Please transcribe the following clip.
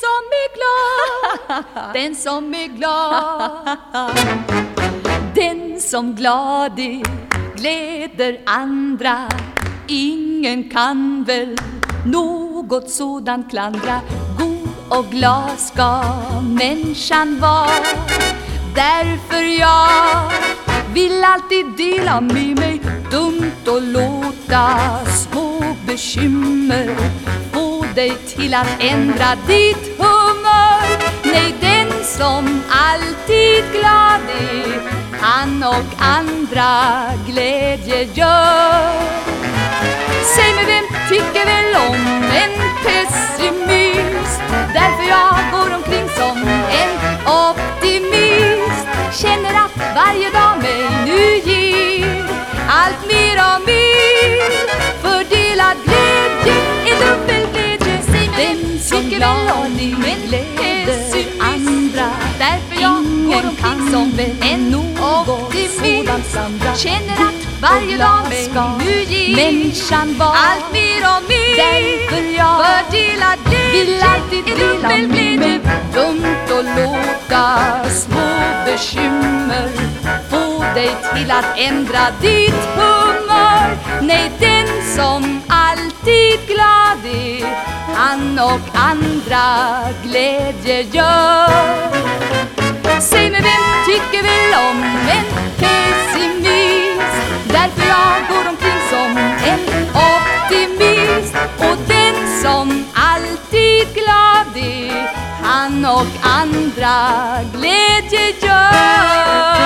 som är glad, den som är glad. Den som glad är gläder andra. Ingen kan väl något sådant klandra. God och glad ska människan vara. Därför jag vill alltid dela med mig Dumt och låta små bekymmer dig till att ändra ditt humör Nej, den som alltid glad är Han och andra glädje gör Säg mig, vem tycker väl om en pest? Som glad är gläder andra. Därför jag går omkring som en optimist. Känner att varje dag mig nu ger människan var allt mer och mer. Därför jag Fördelad vill glädje alltid är dela mig. glädje Dumt och låta små bekymmer Få dig till att ändra ditt humör. Nej, den som alltid han och andra glädje gör Säg mig, vem tycker väl om en pessimist? Därför jag går omkring som en optimist. Och den som alltid glad är Han och andra glädje gör